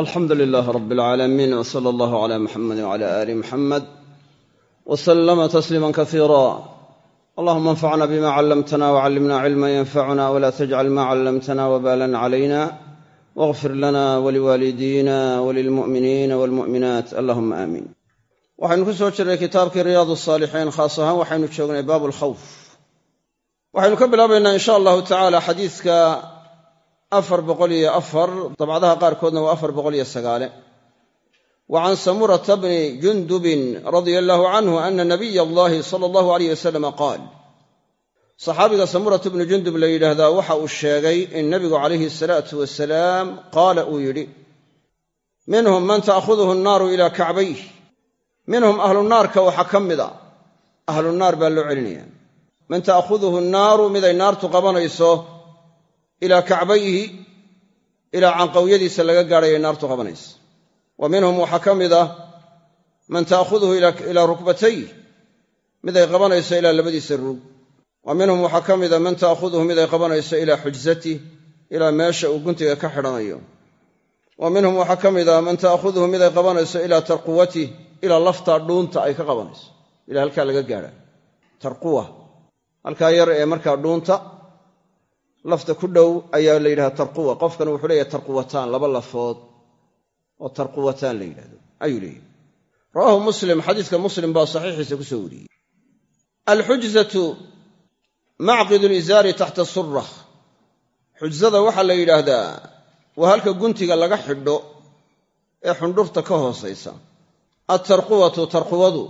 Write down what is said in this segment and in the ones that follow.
alxamdu lilaah rab alcaalamiin w sala allahu cala muxamedi wcala aali muxamed w salama tasliima kasiira allahuma anfacna bima callamtana wcallimna cilma yanfacuna wla tajcal ma callamtana wbalan calayna wاغfir lana waliwaalidina walilmu'miniina walmu'minaat allahuma aamiin waxaynu ku soo jirnay kitaabkii riyaad saalixiin khaas ahaan waxaynu joognay baab alkhawf waxaynu ka bilaabaynaa in sha allahu tacala xadiiska afar boqol iyo afar dabcadaha qaarkoodna waa afar boqol iyo sagaale. Wa samurata bni jundubin radia allahu canhu ana nabiy allahi sala allahu alayh wasalama qaal saxaabiga samurata bnu jundub la yidhaahdaa waxa uu sheegay in nebigu calayhi asalaatu wasalaam qaala uu yidhi minhum man ta'khuduhu annaaru ilaa kacbayh minhum ahlunaarka waxaa ka mid a ahlunaar baa loo celinaya. Man ta'khuduhu annaaru miday naartu qabanayso ilaa kacbayhi ilaa canqawyadiisa laga gaadhaya naartu qabanaysa. Wa minhum waxaa ka mid ah man ta'khuduhu ilaa rukbatayh miday qabanayso ilaa labadiisa rug. Wa minhum waxaa ka mida man ta'khuduhu miday qabanayso ilaa xujzatih ilaa meesha uu guntiga ka xidhanayo. Wa minhum waxaa ka mid a man ta'khuduhu miday qabanayso ilaa tarquwatih ilaa laftaa dhuunta ay ka qabanayso. Ilaa halkaa laga gaadha. Tarquwa. Halkaa yar ee markaa dhuunta lafta ku dhow ayaa la yidhahda tarquwa. Qofkan wuxuu leeyahay tarquwataan laba lafood oo tarquwataan la yidhahdo ayuu leeyahy rawaahu muslim xadiiska muslim baa saxiixiisa ku soo wariyey. Alxujzatu macqidu lizaari taxta sura xujzada waxaa la yidhaahdaa waa halka guntiga laga xidho ee xundhurta ka hoosaysa. Altarquwatu tarquwadu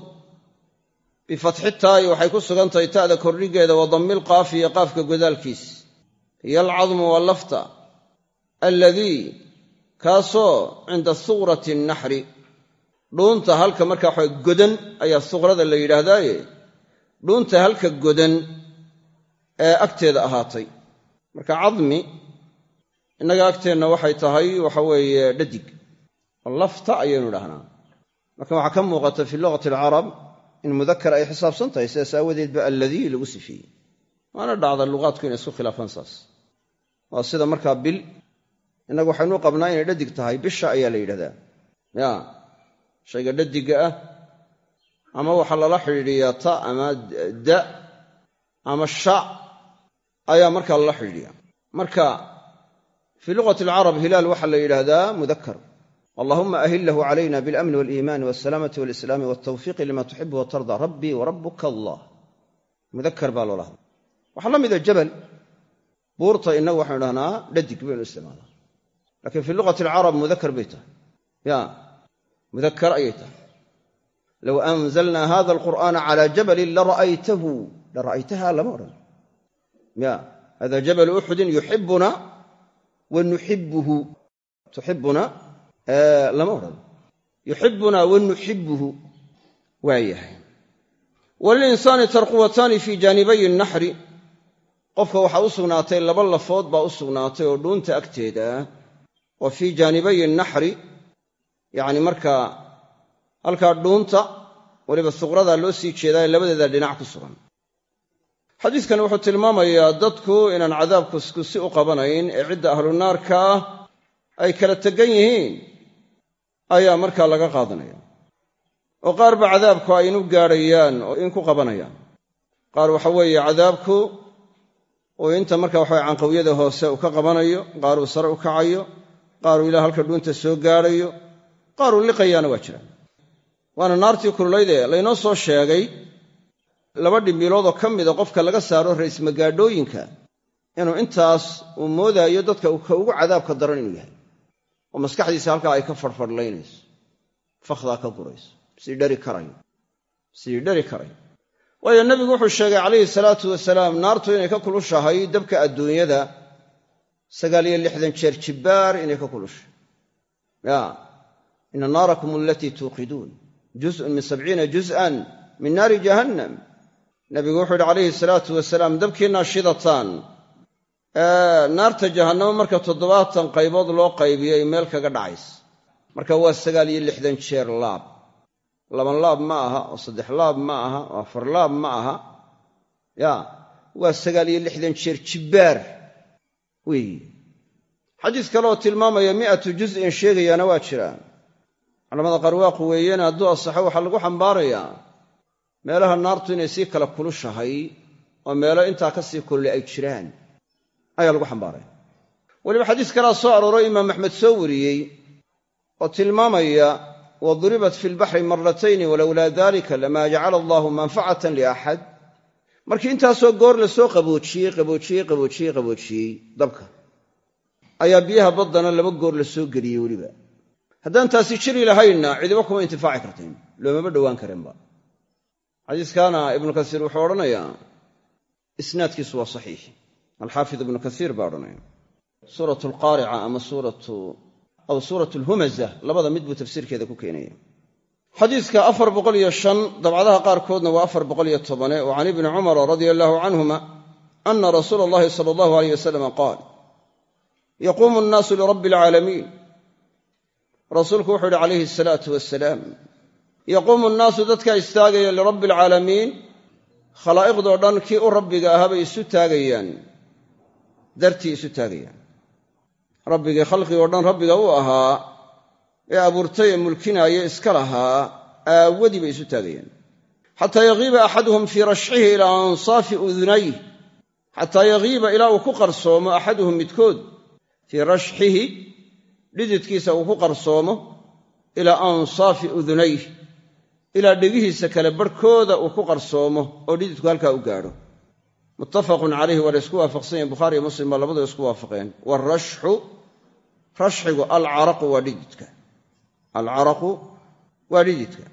bifatxi taayi waxay ku sugan tahay ta'da kordhigeeda wa dammil qaafi iyo qaafka godaalkiis hiyo alcadmu waa lafta alladii kaasoo cinda suqrati annaxri dhuunta halka markaa waxa godan ayaa suqrada la yidhaahdaaye dhuunta halka godan ee agteeda ahaatay. Marka cadmi innaga agteenna waxay tahay waxa weeye dhadig. Lafta ayaynu idhahnaa marka waxaa ka muuqata fii luqati alcarab in mudakar ay xisaabsan tahay sidaas aawadeed ba alladii lagu sifeeyey waana dhacda luqaadku inay isku khilaafaan saas waa sida markaa bil innagu waxaynu qabnaa inay dhadig tahay bisha ayaa la yidhahdaa. Ya shayga dhadigga ah ama waxaa lala xidhiidhiyaa ta ama da ama sha ayaa markaa lala xidhiidhiya marka fii luqati alcarab hilaal waxaa la yidhaahdaa mudakar allahuma ahillahu calayna biاlamni waliimaani walsalaamati walislaami waltawfiiqi lima tuxibu watarda rabbii warabuka allah. Mudakar baa loola waxaa la mida jabal buurta innagu waxaynu dhahnaa dhadig baynu isticmaalaa lakiin fii luqati alcarab mudakar bay tahay. Ya mudakar ayay tahay. Low anzalna hada alqur'aana cala jabalin lara'aytahu lara'aytaha lama odhan. Ya hada jabalu uxudin yuxibuna wa tuxibuna lama odhan. Yuxibuna wa nuxibuhu waa yahay. Walilinsaani tarquwataani fii jaanibayi naxri qofka waxaa u sugnaatay laba lafood baa u sugnaatay oo dhuunta agteeda wa fii jaanibayi naxri yacni markaa halkaa dhuunta weliba suqradaa loo sii jeedaa labadeeda dhinac ku sugan. Xadiidkani wuxuu tilmaamayaa dadku inaan cadaabku isku si u qabanayn ee cidda ahlunaarkaa ay kala tegan yihiin ayaa markaa laga qaadanaya. Oo qaar ba cadaabku ay inu gaadhayaan oo in ku qabanayaan. Qaar waxa weeye cadaabku uu inta marka waxawe canqawyada hoose uu ka qabanayo qaaruu sare u kacayo qaaruu ilaa halka dhuunta soo gaadhayo qaaruu liqayaana waa jiraan. Waana naartii kululaydee laynoo soo sheegay laba dhimbiiloodoo ka mida qofka laga saaro raysmagaadhooyinka inuu intaas uu moodaayo dadka ka ugu cadaabka daran inuu yahay. Oo maskaxdiisa halkaa ay ka fadhfadhlaynayso fakhdaa ka gurayso sii dhari karayo sii dhari karayo waayo nebigu wuxuu sheegay calayhi salaatu wasalaam naartu inay ka kulushahay dabka adduunyada sagaal iyo lixdan jeer jibbaar inay ka kulushahay ya ina naarakum alatii tuuqiduun juzun min sabciina juz'an min naari jahannam. Nebigu wuxuu yidhi calayhi salaatu wasalaam dabkiinaa shidataan. Naarta jahannamo marka toddobaatan qaybood loo qaybiyay meel kaga dhacays marka waa sagaal iyo lixdan jeer laab laban laab ma aha oo saddex laab ma aha oo afar laab ma aha. Ya waa sagaal iyo lixdan jeer jibbaar. Weeye xadiis kaleoo tilmaamaya mi'atu juz'in sheegayaana waa jiraan culamada qaar waa quweeyeen hadduu asaxo waxaa lagu xambaarayaa meelaha naartu inay sii kala kulushahay oo meelo intaa ka sii kulli ay jiraan. Ayaa lagu xambaaraya weliba xadiis kalea soo arooray imaam axmed soo wariyey oo tilmaamaya wa duribat fi lbaxri maratayni walowlaa dalika lamaa jacala allaahu manfacatan liaxad markii intaasoo goor la soo qaboojiyey qaboojiyey qaboojiyey qaboojiyey dabka. Ayaa biyaha baddana laba goor la soo geliyey weliba. Haddaan taasi jiri lahaynna cidiba kuma intifaaci kartayn loomama dhowaan karinba xadiiskaana ibnu kasiir wuxuu odhanayaa isnaadkiisu waa saxiix. Alxaafid ibnu kasiir baa odhanaya suuratu alqaarica ama suuratu aw suuratu alhumaza labada mid buu tafsiirkeeda ku keenaya xadiiska afar boqol iyo shan dabcadaha qaarkoodna waa afar boqol iyo tobane oo can ibni cumara radia allahu canhuma ana rasuula allahi sala allahu aleyh wasalama qaal yaquumu nnaasu lirabbi alcaalamiin rasuulku wuxuu yidhi calayhi asalaatu wasalaam yaquumu nnaasu dadkaa istaagaya lirabbi alcaalamiin khalaa'iqdoo dhan kii u rabbiga ahaa bay isu taagayaan. Dartii isu taagayaan rabbigii khalqigoo dhan rabbiga u ahaa ee abuurtay ee mulkinaaya iska lahaa aawadii bay isu taagayaan xataa yagiiba axaduhum fii rashxihi ilaa ansaafi udunayh xataa yagiiba ilaa uu ku qarsoomo axaduhum midkood fii rashxihi dhididkiisa uu ku qarsoomo ilaa ansaafi udunayh ilaa dhegihiisa kale barhkooda uu ku qarsoomo oo dhididku halkaa u gaadho muttafaqun calayhi waa la ysku waafaqsan yahin bukhaari iyo muslim baa labadua isku waafaqeen. Waarashxu rashxigu alcaraqu waa dhididka alcaraqu waa dhididka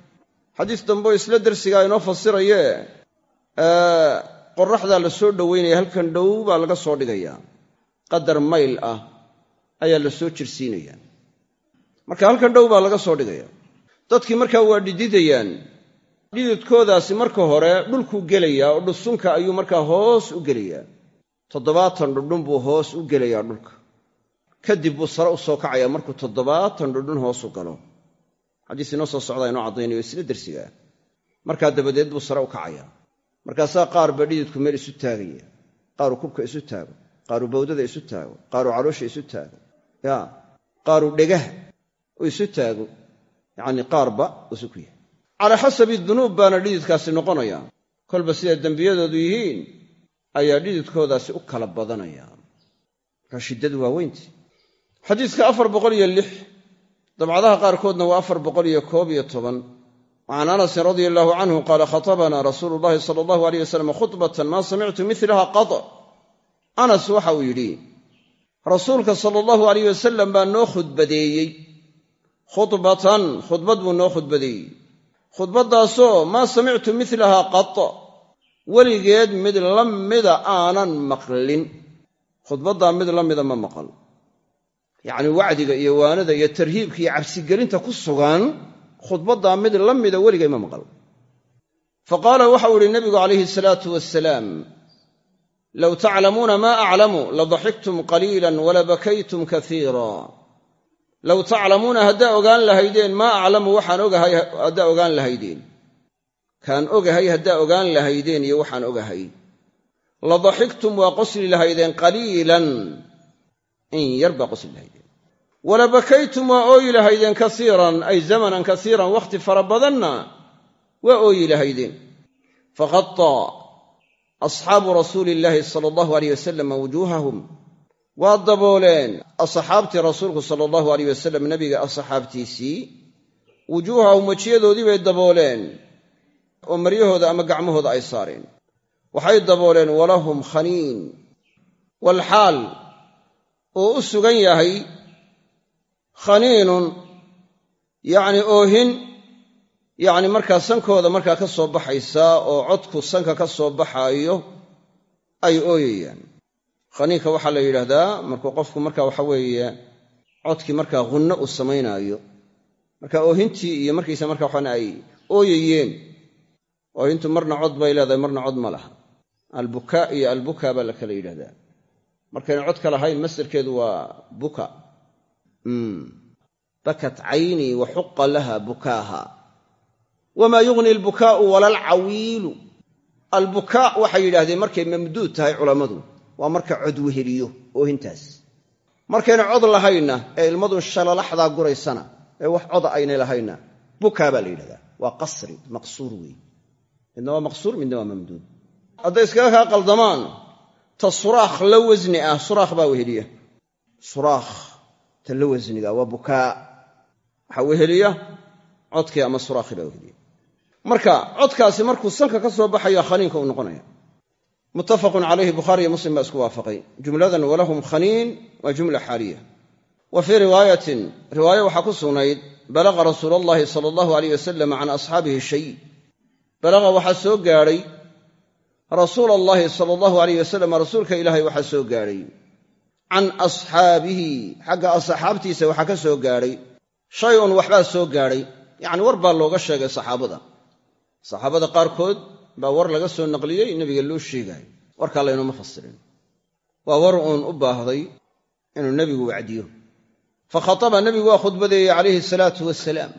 xadiis dambeo isla dersigaa inoo fasirayee qoraxdaa la soo dhowaynaya halkan dhow baa laga soo dhigayaa. Qadar mayl ah ayaa la soo jirsiinaya marka halkan dhow baa laga soo dhigaya dadkii markaa waa dhididayaan dhididkoodaasi marka hore dhulkuu gelayaa oo dhusunka ayuu markaa hoos u gelayaa. Toddobaatan dhundhun buu hoos u gelayaa dhulka. Kadib buu sare u soo kacayaa markuu toddobaatan dhundhun hoos u galo. Xadiis inoo soo socdaa inoo caddaynayo isla dersigaa markaa dabadeed buu sare u kacayaa. Markaasaa qaarba dhididku meel isu taagaya. Qaaruu kubka isu taago. Qaaruu bawdada isu taago. Qaaruu caloosha isu taago. Ya qaaruu dhegaha u isu taago. Yacnii qaarba isu ku yahay calaa xasabi dunuub baana dhididkaasi noqonaya. Kolba siday dembiyadoodu yihiin ayaa dhididkoodaasi u kala badanaya. Markaa shiddadu waa weynti xadiiska afar boqol iyo lix dabcadaha qaarkoodna waa afar boqol iyo koob iyo toban. Can anasin radia allahu canhu qaala khatabanaa rasuulu llahi sala allahu aleyh wasalam khudbatan maa samictu milaha qad. Anas waxa uu yidhi rasuulka sala allahu aleyh wasalam baa noo khudbadeeyey. Khudbatan khudbad buu khudbaddaasoo maa samictu milaha qad weligeed mid la mida aanan maqlin. Khudbaddaa mid la mida ma maqal. Yacnii wacdiga iyo waanada iyo tarhiibka iyo cabsigelinta ku sugan khudbaddaa mid la mida weligay ma maqal. Fa qaala waxau ihi nabigu calayhi salaatu wasalaam low taclamuuna maa aclamu ladaxiktum qaliilan walabakaytum kaiira low taclamuuna haddaa ogaan lahaydeen maa aclamu waxaan ogahay haddaa ogaan lahaydeen. Kaan ogahay haddaa ogaan lahaydeen iyo waxaan ogahay. Ladaxiktum waa qosli lahaydeen qaliilan. In yar baa qosli lahaydeen. Walabakaytum waa ooyi lahaydeen kasiiran ay zamanan kasiiran wakhti fara badanna waa ooyi lahaydeen. Faqataa asxaabu rasuuli illaahi sala allahu aleyh wasalam wujuuhahum waa dabooleen asxaabtii rasuulku sala allahu aleyh wasalam nebiga asxaabtiisii wujuuhahum wejiyadoodii bay dabooleen oo maryahooda ama gacmahooda ay saareen. Waxay dabooleen walahum khaniin. Walxaal uu u sugan yahay khaniinun yacni oohin yacni markaa sankooda markaa ka soo baxaysa oo codku sanka ka soo baxaayo ay ooyayaan khaniinka waxaa la yidhaahdaa markuu qofku marka waxa weeye codkii markaa hunno uu samaynaayo. Marka oohintii iyo markiisa marka waxaan ay ooyayeen oohintu marna cod bay leedahay marna cod ma laha. Albukaa iyo albukaa baa la kala yidhahdaa markayna cod ka lahayn masdarkeedu waa buka. Bakat caynii wa xuqa laha bukaaha. Wamaa yugni albukaa'u wala alcawiilu. Albukaa waxay yidhaahdeen markay mamduud tahay culammadu waa marka cod weheliyo oohintaas. Markayna cod lahaynna ee ilmadu shalalaxdaa guraysana ee wax coda aynay lahaynna bukaa baa la yidhahdaa. Waa qasri maqsuur weeye midna waa maqsuur midna waa mamduud. Hadday iskaga kaa qaldamaan ta suraakh la wasni ah suraakh baa weheliya suraakh ta la wasniga waa bukaa. Waxaa weheliya codkii ama suraakhii baa weheliya marka codkaasi markuu sanka ka soo baxayo khaniinka uu noqonaya muttafaqun calayhi bukhaari iyo muslim baa isku waafaqay. Jumladan walahum khaniin waa jumla xaaliya. Wa fii riwaayatin riwaayo waxaa ku sugnayd balaqa rasuul allahi sala allahu aleyh wasalam can asxaabihi shay. Balaqa waxaa soo gaadhay rasuula allahi sala allahu aleyh wasalam rasuulka ilaahay waxaa soo gaadhay can asxaabihi xagga asxaabtiisa waxaa ka soo gaadhay shay un waxbaa soo gaadhay yacni war looga sheegay saxaabada. Saxaabada qaarkood baa war laga soo naqliyey nebiga loo sheegaayo warkaa laynuma fasirin. Waa war uun u baahday inuu nebigu wacdiyo. Fa khataba nebigu waa khudbadeeyey calayhi salaatu wasalaam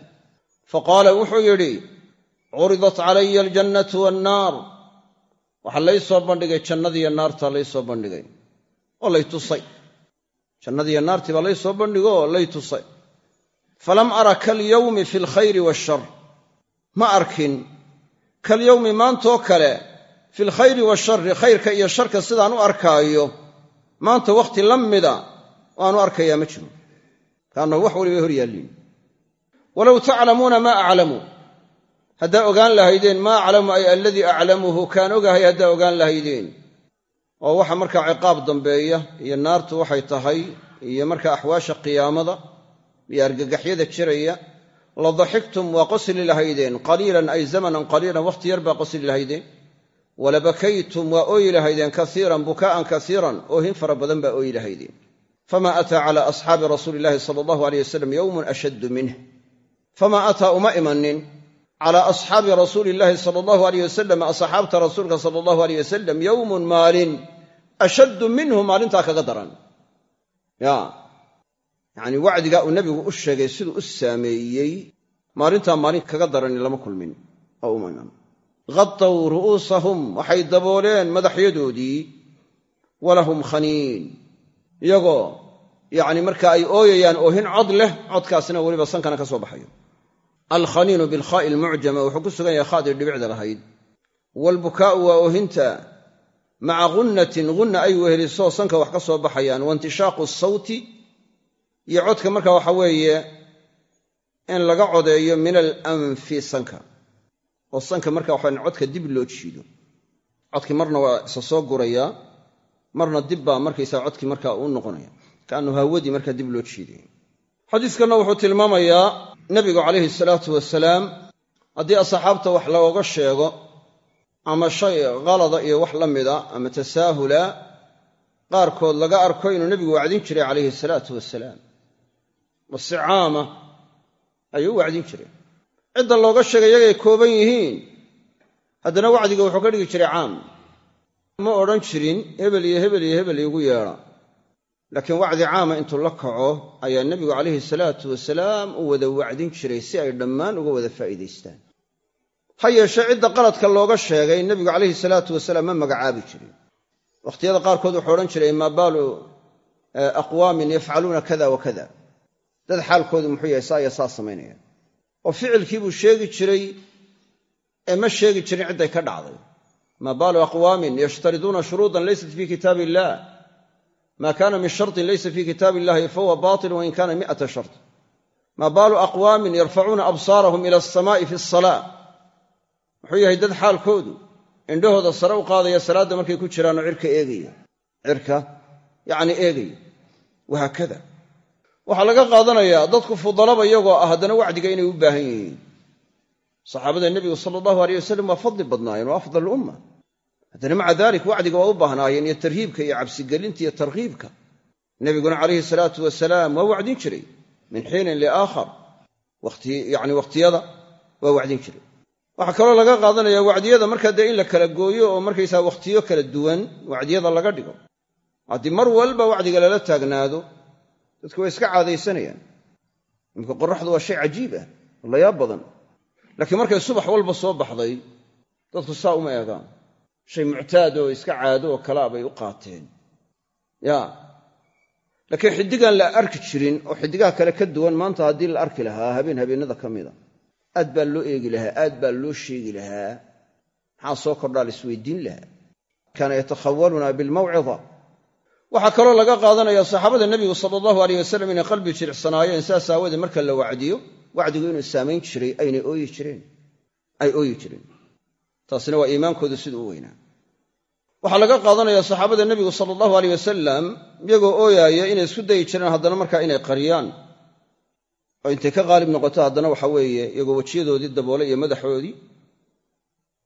fa qaala wuxuu yidhi curidat calaya aljannatu waannaar waxaa lay soo bandhigay jannadiiyo naartaa lay soo bandhigay. Oo lay tusay. Jannadiiyo naartii baa lay bandhigo oo lay tusay. Falam ara kalyowmi fi alkhayri waashar ma arkin kalyowmi maantoo kale fi lkhayri washari khayrka iyo sharka sidaan u arkaayo maanta wakhti la mida waanu arkayaa ma jiro. Kaannahu wax waliba hor yaalliin walow taclamuuna maa aclamu. Haddaa ogaan lahaydeen maa aclamu ay aladii aclamuhu kaan ogahay haddaa ogaan lahaydeen. Oo waxa markaa ciqaab dambeeya iyo naartu waxay tahay iyo markaa axwaasha qiyaamada iyo argagaxyada jiraya la daxiktum waa qosli lahaydeen qaliilan ay zamanan qaliilan wakhti yar baa qosli lahaydeen wala bakaytum waa ooyi lahaydeen kaiiran bukaa'an kaiiran oohin fara badan baa ooyi lahaydeen fama ataa cala asxaabi rasuuli illahi sala allahu aleyh wasalam yowmun ashaddu minh fama ataa uma imanin cala asxaabi rasuuli illaahi sala allahu aleyh wasalam asxaabta rasuulka sala allahu aleyh wasalam yowmun maalin ashaddu minhu maalintaa kaga daran ya yacnii wacdigaa uu nebigu u sheegay siduu u saameeyey maalintaa maalin kaga darani lama kulmin. Oo uma iman ghadaw ru'uusahum waxay dabooleen madaxyadoodii walahum khaniin. Iyagoo yacni marka ay ooyayaan oohin cod leh codkaasina weliba sankana ka soo baxayo. Alkhaniinu bilkhaa'i almucjama wuxuu ku sugan yahay khaadii dhibicda lahayd. Waalbukaa'u waa oohinta. Maca gunnatin gunna ay weheliso sanka wax ka soo baxayaan. Waintishaaqu sawti iyo codka marka waxa weeye in laga codeeyo min alanfi sanka oo sanka marka waxaen codka dib loo jiido. Codkii marna waa isa soo gurayaa marna dib baa markaysaa codkii marka uu noqonaya. Kaanu hawadii markaa dib loo jiiday xadiiskanna wuxuu tilmaamayaa nebigu calayhi salaatu wasalaam haddii asxaabta wax looga sheego ama shay khalada iyo wax la mida ama tasaahula qaarkood laga arko inuu nebigu wacdin jiray calayhi salaatu wasalaam wasi caama ayuu u wacdin jiray. Cidda looga sheegay iyagay kooban yihiin. Haddana wacdiga wuxuu ka dhigi jiray caam. Ma odhan jirin hebel iyo hebel iyo hebel iigu yeedha. Laakiin wacdi caama intuu la kaco ayaa nebigu calayhi salaatu wasalaam u wada wacdin jiray si ay dhammaan uga wada faa'iidaystaan. Ha yeeshee cidda qaladka looga sheegay nebigu calayhi salaatu wasalaam ma magacaabi jirin. Wakhtiyada qaarkood wuxuu odhan jiray maa baalu aqwaamin yafcaluuna kada wa kada dad xaalkoodu muxuu yahay saa iyo saa samaynaya. oo ficilkii sheegi jiray ee ma sheegi jirin cidday ka dhacday. Maa baalu aqwaamin yashtariduuna shuruudan laysat fii kitaab illah maa kaana min shartin laysa fii kitaab illahi fahuwa batil wain kaana mi'ata shart. Maa baalu aqwaamin yarfacuuna absaarahum ila alsamaa'i fi asalaa muxuu yahay dad xaalkoodu indhahooda sare u qaadaya salaadda markay ku jiraanoo cirka eegaya. Cirka yacni eegaya. Wahaakada waxaa laga qaadanayaa dadku fudalaba iyagoo ah haddana wacdiga inay u baahan yihiin. Saxaabada nebigu sala allahu aleyh wasalam waa fadli badnaayeen waa afdal umma. Haddana maca dalik wacdiga waa u baahnaayeen iyo tarhiibka iyo cabsigelinta iyo tarhiibka. Nebiguna calayhi salaatu wasalaam waa wacdin jiray min xiinin liaakhar. Yani wakhtiyada waa wacdin jiray. Waxaa kaloo laga qaadanaya wacdiyada markaa dee in la kala gooyo oo markaysaa wakhtiyo kala duwan wacdiyada laga dhigo. Haddii mar walba wacdiga lala taagnaado dadku way iska caadaysanayaan. Imka qoraxdu waa shay cajiib ah oo layaab badan. Laakiin markay subax walba soo baxday dadku saa uma eegaan. Shay muctaad oo iska caado oo kalea bay u qaateen. Ya. Laakiin xiddigaan la arki jirin oo xiddigaha kale ka duwan maanta haddii la arki lahaa habeen habeennada ka mida aad baa loo eegi lahaa aad baa loo sheegi lahaa. Maxaa soo kordhaa la isweydiin lahaa? Kaana yatakhawaluna bilmawcida waxaa kaloo laga qaadanaya saxaabada nebigu sala allahu aleyh wasalam inay qalbi jilicsanaayeen saas aawoodee marka la wacdiyo wacdigu inuu saamayn jiray aynay ooyi jireen. Ay ooyi jireen. Taasina waa iimaankoodu siduu u weynaa. Waxaa laga qaadanaya saxaabada nebigu sala allahu aleyh wasalam iyagoo ooyaaya inay isku dayi jireen haddana markaa inay qariyaan. Oo intay ka qaalib noqoto haddana waxa weeye iyagoo wejiyadoodii daboole iyo madaxoodii.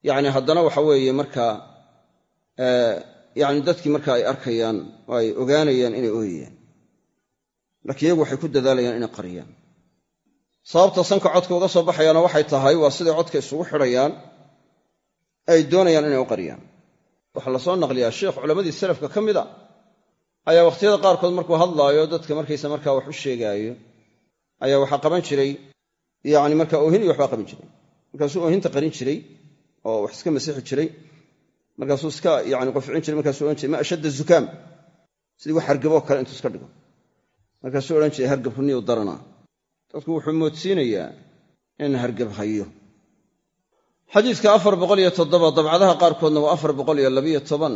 Yacni haddana waxa weeye markaa yacni dadkii marka ay arkayaan oo ay ogaanayaan inay ooyayaan laakiin iyagu waxay ku dadaalayaan inay qariyaan. Sababta sanka codka uga soo baxayaana waxay tahay waa siday codka isugu xidhayaan ay doonayaan inay u qariyaan. Waxaa la soo naqliyaa sheikh culammadii salafka ka mid a ayaa wakhtiyada qaarkood markuu hadlaayo dadka markaysa markaa wax u sheegaayo ayaa waxaa qaban jiray. Yacni markaa oohin iyo waxbaa qaban jiray. Markaasuu oohinta qarin jiray oo wax iska masixi jiray markaasuu iska yani qofcin jiray markaasuu odhan jiray ma ashadda zukaam sidii wax hargaboo kale intuu iska dhigo. Markaasuu odhan jiray hargab runiyu daranaa dadku wuxuu moodsiinayaa in hargab hayo. Xadiidka afar boqol iyo toddoba dabcadaha qaarkoodna waa afar boqol iyo labiyo toban.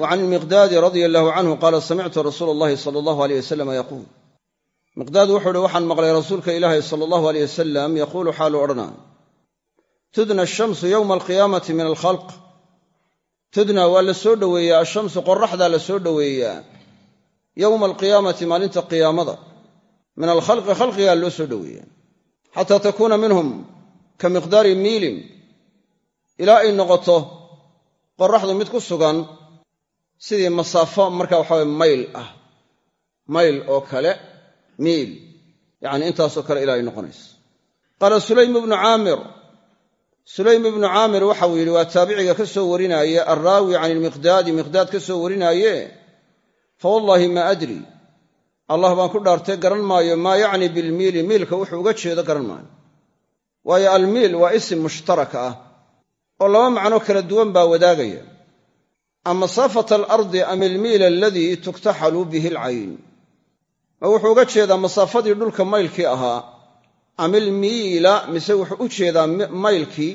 Wa can ilmiqdaadi radia allahu canhu qaala samictu rasuula allahi sala allahu aleyh wasalama yaquul. Miqdaad wuxuu uhi waxaan maqlay rasuulka ilaahi sala allahu aleyh wasalam yaquulu xaalu odhanaa tudna ashamsu yowma alqiyaamati min alkhalq tudna waa la soo dhoweeyaa ashamsu qoraxdaa la soo dhoweeyaa. Yowma alqiyaamati maalinta qiyaamada. Min alkhalqi khalqigaa loo soo dhoweeyaa. Xataa takuuna minhum ka miqdaari miilin. Ilaa ay noqoto qoraxdu mid ku sugan sidii masaafo marka waxaway mayl ah. Mayl oo kale miil. Yacni intaasoo kale ilaa ay noqonayso. Qaala sulaym ibnu caamir sulaym ibnu caamir waxau yidhi waa taabiciga ka soo warinaaye alraawi can ilmiqdaadi miqdaad ka soo warinaaye? Fa wallaahi maa adri. Allah baan ku dhaartay garan maayo maa yacni bilmiili miilka wuxuu uga jeedo garan maayo. Waayo almiil waa isim mushtarak ah oo laba macno kala duwan baa wadaagaya. Am masaafata alardi am ilmiil aladii tuktaxalu bihi alcayn ma wuxuu uga jeedaa masaafadii dhulka maylkii ahaa am ilmiila mise wuxuu u jeedaa maylkii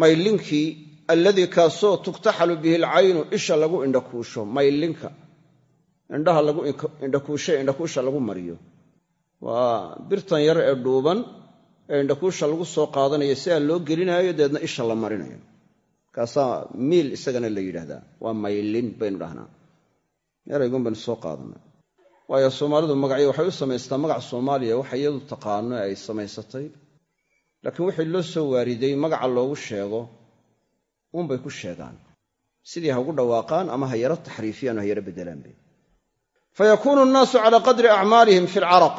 maylinkii alladii kaasoo tuktaxalu bihi alcaynu isha lagu indhakuusho maylinka. Indhaha lagu indhakuushe indhakuusha lagu mariyo. Waa birtan yar ee dhuuban ee indhakuusha lagu soo qaadanayo si aan loo gelinaayo deedna isha la marinayo. Kaasaa miil isagana la yidhaahdaa. Waa maylin baynu dhahnaa. Eraygun baynu soo qaadana waayo soomaalidu magacyo waxay u samaystaa magac soomaaliya waxa iyadu taqaano ay samaysatay. Laakiin wixii loo soo waariday magaca loogu sheego uunbay ku sheegaan. Sidii ha ugu dhawaaqaan ama ha yaro taxriifiyaan oo ha yaro bedelaanbe fayakuunu nnaasu calaa qadri acmaalihim fi lcaraq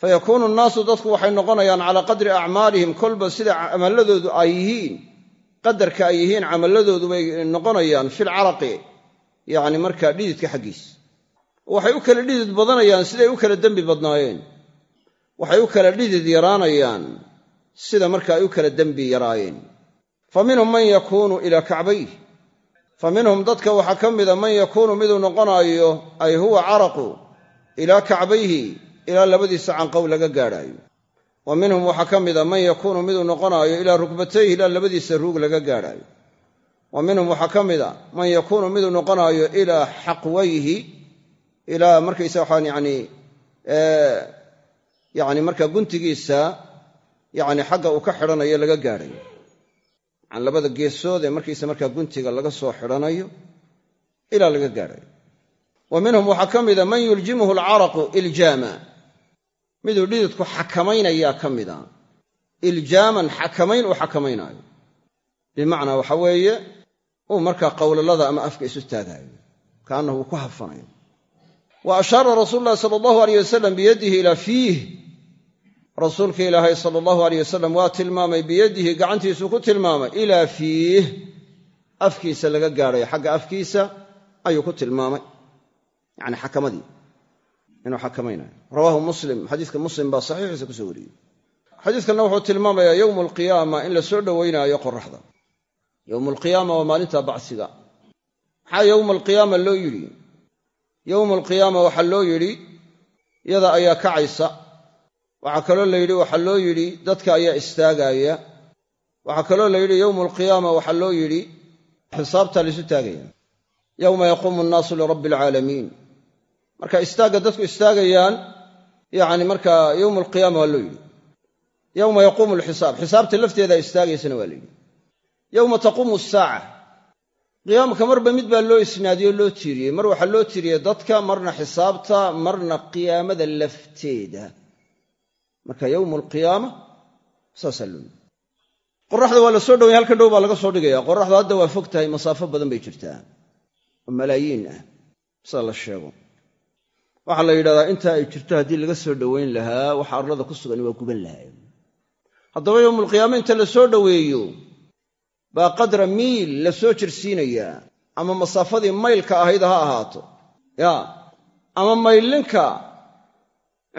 fayakuunu nnaasu dadku waxay noqonayaan calaa qadri acmaalihim kolba sida camalladoodu ay yihiin qadarka ay yihiin camalladoodu bay noqonayaan filcaraqi yacni markaa dhididka xaggiisa waxay u kala dhidid badanayaan siday u kala dembi badnaayeen. Waxay u kala dhidid yaraanayaan sida marka ay u kala dembi yaraayeen. Fa minhum man yakuunu ilaa kacbayh. Fa minhum dadka waxaa ka mida man yakuunu miduu noqonaayo ay huwa caraqu ilaa kacbayhi ilaa labadiisa canqow laga gaadhaayo. Wa minhum waxaa ka mida man yakuunu miduu noqonaayo ilaa rukbatayhi ilaa labadiisa ruug laga gaadhaayo. Wa minhum waxaa ka mida man yakuunu miduu noqonaayo ilaa xaqwayhi ilaa markaysa waxaan yani yani marka guntigiisa yani xagga uu ka xidhanayo laga gaadhayo yani labada geesood ee markaysa markaa guntiga laga soo xidhanayo ilaa laga gaadhayo wa minhum waxaa ka mida man yuljimuhu alcaraqu iljaama. Miduu dhididku xakamaynayaa ka mida iljaaman xakamayn uu xakamaynaayo bimacnaa waxa weeye uu markaa qowlalada ama afka isu taagaayo kaannahu uu ku hafanayo wa ashaara rasuulu llahi sala allahu aleyh wasalam biyadihi ilaa fiih. Rasuulka ilaahay sala allahu aleyh wasalam waa tilmaamay biyadihi gacantiisuu ku tilmaamay ilaa fiih. Afkiisa laga gaadhayo xagga afkiisa ayuu ku tilmaamay. Yani xakamadii inuu xakamaynayo. Rawaahu muslim xadiiska muslim baa saxiixiisa ku soo wariyey. Xadiiskanna wuxuu tilmaamayaa yowmu alqiyaama in la soo dhowaynaayo qoraxda yowmu alqiyaama waa maalinta bacsiga. Maxaa yowma alqiyaama loo yidhi yowma alqiyaama waxaa loo yidhi yada ayaa kacaysa. Waxaa kaloo la yidhi waxaa loo yidhi dadka ayaa istaagaaya. Waxaa kaloo la yidhi yowma alqiyaama waxaa loo yidhi xisaabtaa laisu taagaya. Yowma yaquumu annaasu lirabbi alcaalamiin marka istaagga dadku istaagayaan yacni markaa yowma alqiyaama waa loo yidhi. Yowma yaquumu alxisaab xisaabta lafteedaa istaagaysana waa la yidhi. Yowma qiyaamka marba mid baa loo isnaadiyey o loo tiiriyey mar waxaa loo tiiriyey dadka marna xisaabta marna qiyaamada lafteeda. Marka yowmu alqiyaama saasaa loo yidhi qoraxda waa la dhowaya halka dhow baa laga soo dhigaya. Qoraxdu hadda waa fog tahay masaafo badan bay jirtaa. Oo malaayiin ah sida la sheego. Waxaa la yidhahdaa intaa ay jirto haddii laga soo dhoweyn lahaa waxa arlada ku sugan waa guban lahaa. Haddaba yowmulqiyaama inta la soo dhoweeyo baa qadra miil la soo jirsiinayaa ama masaafadii maylka ahayd ha ahaato. Ya ama maylinka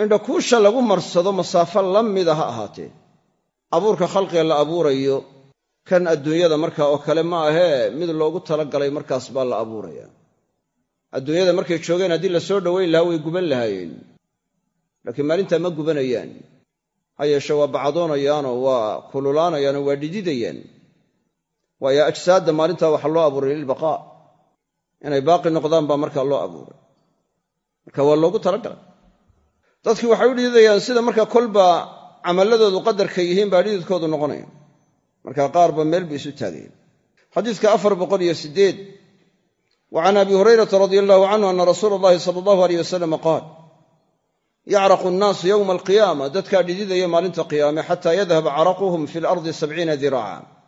indhakuusha lagu marsado masaafo la mida ha ahaatee. Abuurka khalqiga la abuurayo kan adduunyada markaa oo kale ma ahee mid loogu talagalay markaas baa la abuuraya. Adduunyada markay joogeen haddii la soo dhoweyn lahaa way guban lahaayeen. Laakiin maalintaa ma gubanayaan. Ha yeeshe waa bacdoonayaanoo waa kululaanayaanoo waa dhididayaan waayo ajsaadda maalintaa waxaa loo abuuray lilbaqaa. Inay baaqi noqdaan baa markaa loo abuuray. Marka waa loogu talagalay. Dadkii waxay u dhididayaan sida marka kolba camalladoodu qadarka yihiin baa dhididkoodu noqonaya marka qaarba meel bay isu taagayen xadiiska afar boqol iyo sideed wa can abi hurayrata radia allahu canhu ana rasuula allahi sala allahu aleyh wasalama qaal yacraqu nnaasu yowma alqiyaama. Dadkaa dhididaya maalinta qiyaame xataa yadhaba caraquhum fi lardi sabciina diraaca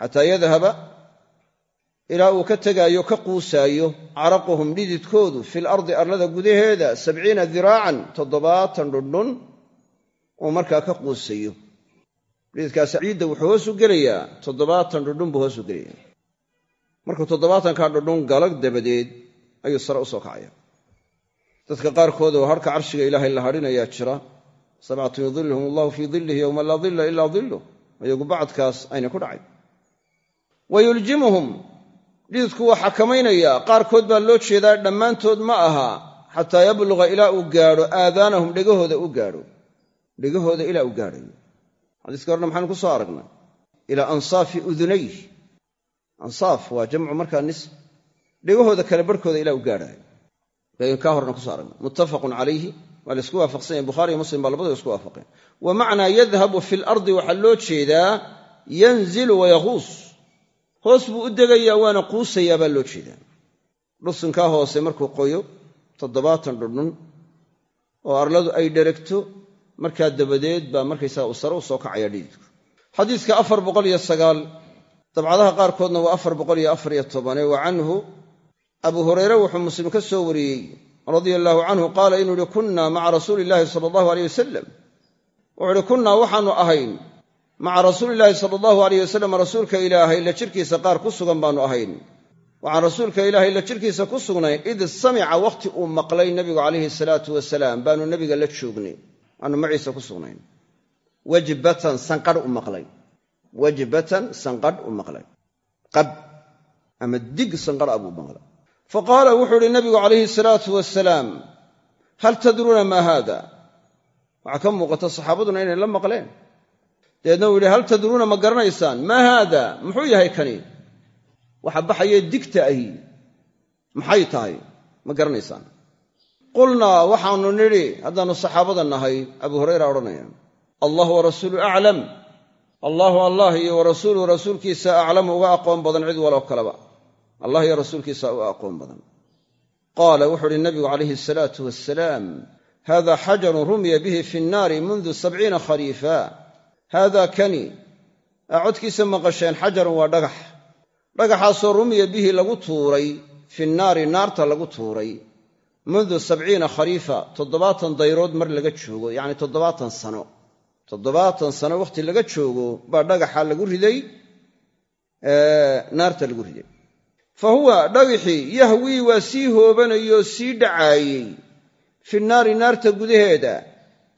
xataa yadhaba ilaa uu ka tegaayo ka quusaayo caraquhum dhididkoodu fi lardi arlada gudaheeda sabciina diraacan toddobaatan dhundhun uu markaa ka quusayo. Dhididkaasi ciidda wuxuu hoos u gelayaa toddobaatan dhundhun buu hoos u gelaya markuu toddobaatankaa dhundhun galag dabadeed ayuu sare u soo kacaya dadka qaarkood oo harka carshiga ilaahay la hadhinayaa jira sabcatun yudilluhum allahu fii dillihi yowma laa dilla ilaa dilluh iyagu bacadkaas ayna ku dhacay wa yuljimuhum dhididku waa xakamaynayaa. Qaarkood baa loo jeedaa dhammaantood ma aha xataa yabluga ilaa uu gaadho aadaanahum dhegahooda u gaadho. Dhegahooda ilaa uu gaadhayo. Xadiiska horena maxaynu ku soo aragnay. Ilaa ansaafi udunayh. Ansaaf waa jamcu markaa nis. Dhegahooda kale barhkooda ilaa uu gaadhaayo baynu kaa horena kuso aragnay. Muttafaqun calayhi. Waa la isku waafaqsan yahy bukhari iyo muslim baa macnaa yadhabu fi lardi waxaa loo jeedaa yanzilu hoos buu u degayaa waana quusayaa baa loo jeedaa. Dhusunkaa hoose markuu qoyo toddobaatan dhundhun oo arladu ay dheregto markaa dabadeed baa markaysaga uu sare u soo kacaya dhididku xadiiska afar boqol iyo sagaal dabcadaha qaarkoodna waa afar boqol iyo afar iyo tobane wa canhu abu hureyre wuxuu muslim ka soo wariyey radia allaahu canhu qaala inuu yihi kunna maca rasuuli illaahi sala allahu aleyh wasalam wuxuu ihi kunnaa waxaanu ahayn maca rasuulilaahi sala allahu aleyh wasalam rasuulka ilaahay la jirkiisa qaar ku sugan baanu ahayn. Waxaan rasuulka ilaahay la jirkiisa ku sugnayn id samica wakhti uu maqlay nebigu calayhi salaatu wasalaam baanu nebiga la joognay. Aanu maciisa ku sugnayn. Wajbatan sanqadh u maqlay. Wajbatan sanqadh u maqlay. Qab ama dig sanqadh abuu maqlay. Fa qaala wuxuu ihi nabigu calayhi salaatu wasalaam hal tadruuna maa haada? Waxaa ka muuqata saxaabaduna inay la maqleen dabeedna uu yidhi hal tadruuna ma garanaysaan? Maa haada? Muxuu yahay kani? Waxa baxayee digta ahi. Maxay tahay? Ma garanaysaan. Qulnaa waxaanu nidhi haddaannu saxaabada nahay abuu hurayra odhanaya allah wa rasuulu aclam. Allaahu allah iyo wa rasuuluhu rasuulkiisa aclamu uga aqoon badan cid waloo kaleba. Allah iyo rasuulkiisa uga aqoon badan. Qaala wuxuu uhi nabigu calayhi asalaatu wasalaam hada xajarun rumiya bihi fi nnaari mundu sabciina khariifa haada kani aa codkiisa maqasheen xajarun waa dhagax. Dhagaxaasoo rumiya bihi lagu tuuray fi nnaari naarta lagu tuuray. Mundu sabciina khariifa toddobaatan dayrood mar laga joogo yacni toddobaatan sano. Toddobaatan sano wakhti laga joogo baa dhagaxa lagu riday naarta lagu riday. Fa huwa dhagaxii yahwii waa sii hoobanayoo sii dhacaayey fi naari naarta gudaheeda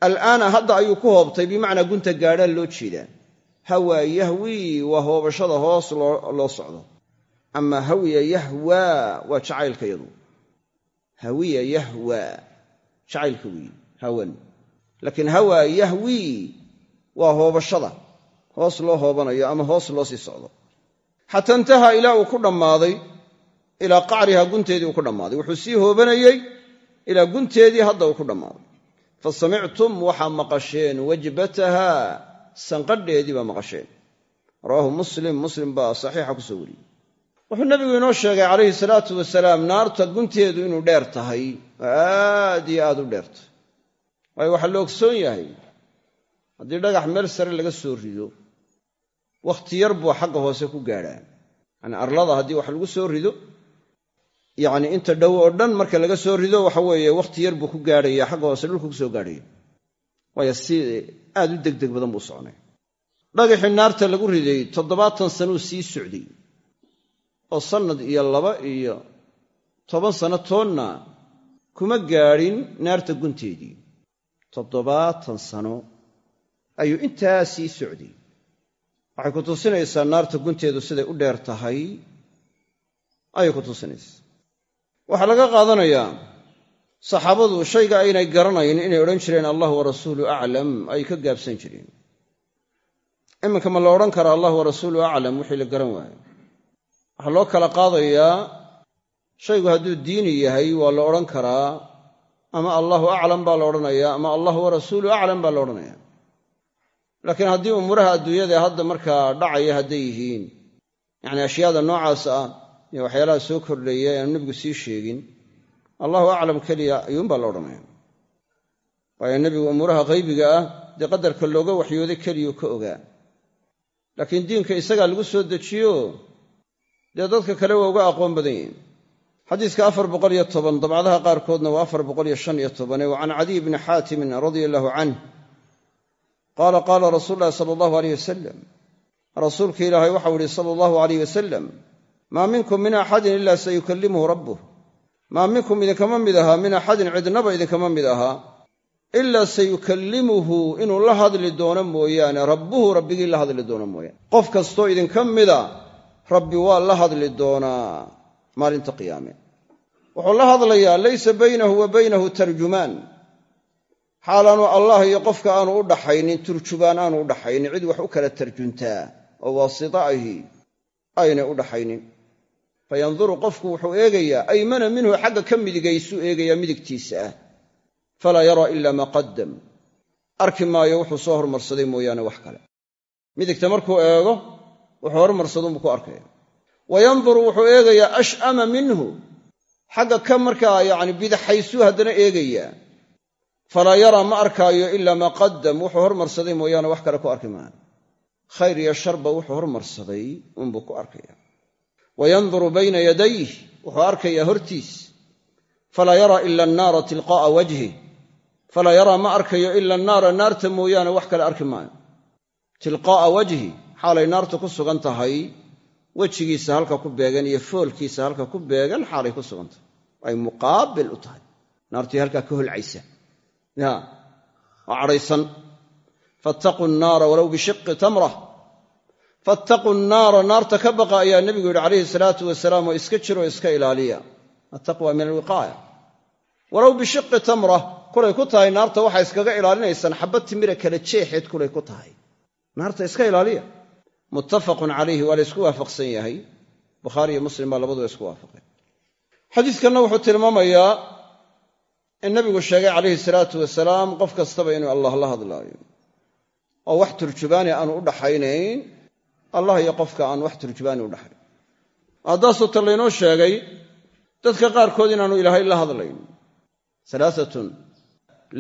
al'aana hadda ayuu ku hoobtay bimacnaa gunta gaadhaa loo jeedaa hawaa yahwii waa hoobashada hoos loo socdo. Ama hawiya yahwaa waa jacaylka yadu. Hawiya yahwaa jacaylka weeye hawan. Laakiin hawaa yahwii waa hoobashada. Hoos loo hoobanayo ama hoos loo sii socdo. Xataa intahaa ilaa uu ku dhammaaday ilaa qacrihaa gunteedii uu ku dhammaaday. Wuxuu sii hoobanayey ilaa gunteedii hadda uu ku dhammaaday fa samictum waxaa maqasheen wajbataha sanqadheedii baa maqasheen. Rawaahu muslim muslim baa saxiixa ku soo wariyey. Wuxuu nebigu inoo sheegay calayhi salaatu wasalaam naarta gunteedu inuu dheer tahay. Oo aad iyo aad u dheertahay waayo waxaa la ogsoon yahay haddii dhagax meel sare laga soo rido wakhti yar buu xagga hoose ku gaadhaa. Yacni arlada haddii wax lagu soo rido yacni inta dhow oo dhan marka laga soo rido waxa weeye wakhti yar buu ku gaadhaya xagga hoose dhulka ku soo gaadhaya. Waayo si aad u degdeg badan buu socnay dhagaxii naarta lagu riday toddobaatan sanuu sii socday. Oo sannad iyo laba iyo toban sanno toonna kuma gaadhin naarta gunteedii. Toddobaatan sano ayuu intaa sii socday. Waxay ku tusinaysaa naarta gunteedu siday u dheer tahay? Ayay ku tusinaysaa waxaa laga qaadanayaa saxaabadu shayga aynay garanayn inay odhan jireen allah wa rasuulu aclam ay ka gaabsan jireen. Iminka ma la odhan karaa allah wa rasuulu aclam wixii la garan waayo. Waxaa loo kala qaadayaa shaygu hadduu diini yahay waa la odhan karaa ama allahu aclam baa la odhanayaa ama allahu wa rasuulu aclam baa la odhanaya. Laakiin haddii umuuraha adduunyada hadda markaa dhacaya hadday yihiin yacni ashyaada noocaas ah iyo waxyaalaha soo kordhaya eanu nebigu sii sheegin allahu aclam keliya ayuunbaa la odhanaya. Waayo nebigu umuuraha qaybiga ah dee qadarka looga waxyooday keliyuu ka ogaa. Laakiin diinka isagaa lagu soo dejiyo dee dadka kale waa uga aqoon badan yihiin xadiiska afar boqol iyo toban dabcadaha qaarkoodna waa afar boqol iyo shan iyo tobane wa can cadiy bni xaatimin radia allahu canh qaala qaala rasuulu llahi sala allahu aleyh wasalam rasuulka ilaahay waxau ihi sala allahu aleyh wasalam maa minkum min axadin ila sayukallimuhu rabbuh. Maa minkum idinkama mid ahaa min axadin cidnaba idinkama mid ahaa. Ilaa sayukallimuhu inuu la hadli doono mooyaane rabbuhu rabbigii la hadli doono mooyaane. Qof kastoo idinka mida rabbi waa la hadli doonaa maalinta qiyaame. Wuxuu la hadlayaa laysa baynahu wa baynahu tarjumaan. Xaalaanu allah iyo qofka aanu u dhaxaynin turjubaan aanu u dhaxaynin cid wax u kala tarjuntaa oo waasita ahi aynay u dhaxaynin fayanduru qofku wuxuu eegayaa aymana minhu xagga ka midigaysuu eegayaa midigtiisa ah. Falaa yaraa ila maa qaddam. Arki maayo wuxuu soo hormarsaday mooyaane wax kale. Midigta markuu eego wuxuu hormarsaduunbuu ku arkaya wa yanduru wuxuu eegayaa ash'ama minhu. Xagga ka markaa yacni bidaxaysuu haddana eegayaa. Falaa yaraa ma arkaayo ilaa maa qaddam. Wuxuu hormarsaday mooyaane wax kale ku arki maayo. Khayr iyo sharba wuxuu hormarsaday uunbuu ku arkaya wa yanduru bayna yadayh wuxuu arkayaa hortiis falaa yaraa ila annaara tilqaa'a wajhi falaa yaraa ma arkayo ila annaara naarta mooyaane wax kale arki maayo tilqaa'a wajhi xaalay naartu ku sugan tahay wejigiisa halka ku beegan iyo foolkiisa halka ku beegan xaalay ku sugan tahay ay muqaabil u tahay naartii halkaa ka holcaysa ya oo fattaquu nnaara naarta ka baqa ayaa nebigu yidhi calayhi salaatu wasalaam oo iska jiroo iska ilaaliya. Attaqwa min alwiqaaya. Walow bishiqi tamra kulay ku tahay naarta waxaa iskaga ilaalinaysaan xabad timira kala jeexeed kulay ku tahay. Naarta iska ilaaliya. Muttafaqun calayhi waa la ysku waafaqsan yahay. Bukhaari iyo muslim baa labaduba isku waafaqeen. Xadiiskanna wuxuu tilmaamayaa in nabigu sheegay calayhi salaatu wasalaam qof kastaba inuu allah la hadlaayo. Oo wax turjubaani aanu u dhaxaynayn allah iyo qofka aan wax turjubaani u dhaxayn haddaasoo ta laynoo sheegay dadka qaarkood inaanu ilaahay la hadlayn. Alaaatun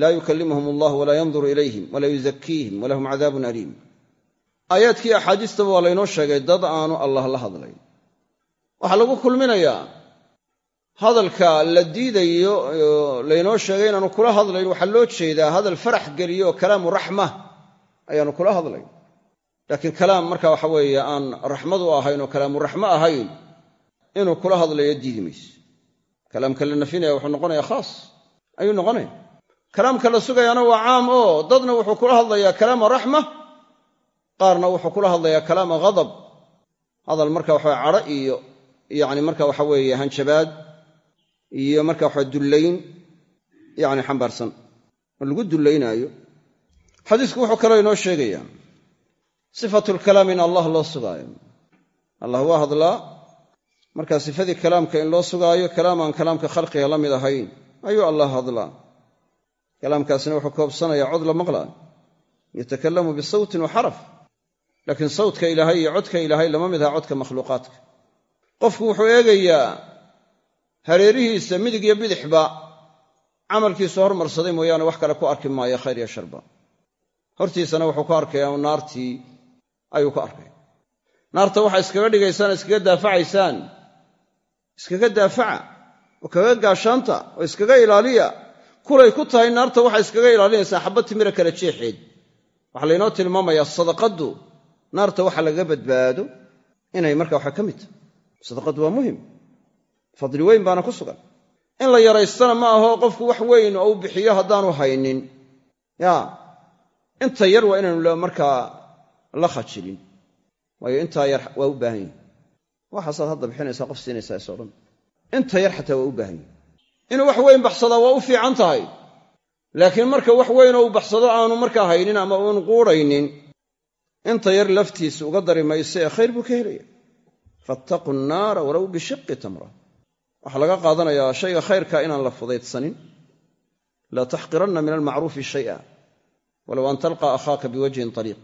laa yukallimuhum allah walaa yanduru ilayhim walaa yuzakiihim walahum cadaabun aliim. Aayaadkii axaadiistaba waa laynoo sheegay dad aanu allah la hadlayn. Waxaa lagu kulminayaa hadalka la diidayo laynoo sheegay inaanu kula hadlayn. Waxaa loo jeedaa hadal farax geliyo kalaamu raxma ayaanu kula hadlayn laakiin kalaam marka waxa weeye aan raxmad u ahayn oo kalaamu raxmo ahayn inuu kula hadlayo diidi mayso kalaamka la nafinaya wuxuu noqonaya khaas. Ayuu noqonaya. Kalaamka la sugayaana waa caam oo dadna wuxuu kula hadlayaa kalaama raxma qaarna wuxuu kula hadlayaa kalaama ghadab. Hadal marka waxa cadho iyo yacni marka waxa weeye hanjabaad iyo marka waxa dullayn yacni xambaarsan. Oo lagu dullaynaayo xadiisku wuxuu kaloo inoo sheegayaa sifatulkalaam in allah loo sugaayo. Allah waa hadlaa markaa sifadii kalaamka in loo sugaayo kalaam aan kalaamka khalqiga la mid ahayn ayuu allah hadlaa. Kalaamkaasina wuxuu koobsanayaa cod la maqlaayo yatakalamu bisawtin wa xaraf. Laakiin sawtka ilaahay iyo codka ilaahay lama mid aha codka makhluuqaadka. Qofku wuxuu eegayaa hareerihiisa midig iyo bidixba camalkiisu hormarsaday mooyaane wax kale ku arki maayo khayr iyo sharba. Hortiisana wuxuu ku arkayaa naartii ayuu ku arkaya naarta waxaa iskaga dhigaysaan iskaga daafacaysaan iskaga daafaca oo kaga gaashaanta oo iskaga ilaaliya. Kulay ku tahay naarta waxaa iskaga ilaalinaysaa xabad timira kala jeexeed. Waxaa laynoo tilmaamayaa sadaqaddu. Naarta waxa lagaga badbaado inay marka waxa ka mid tahay. Sadaqaddu waa muhiim fadli weyn baana ku sugan. In la yaraystana ma aho qofku wax weyn oo u bixiyo haddaanu haynin. Ya inta yar waa inaanu markaa la khajilin. Waayo intaa yar waa u baahan yahi waxaasaad hadda bixinaysaa qof siinaysaa isoo dhan. Inta yar xataa waa u baahan yahi inuu wax weyn baxsadaa waa u fiican tahay. Laakiin marka wax weynoo u baxsado aanu markaa haynin ama uun quudhaynin inta yar laftiisa uga dari mayse ee khayr buu ka helaya fattaquu nnaara walow bishiqi tamra. Waxaa laga qaadanayaa shayga khayrka inaan la fudaydsanin. Laa taxqiranna min almacruufi shay'a walow an talqaa akhaaka biwajhin taliiq